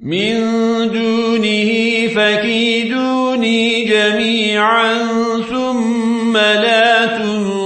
من دونه فكيدوني جميعا ثم لا تنظرون.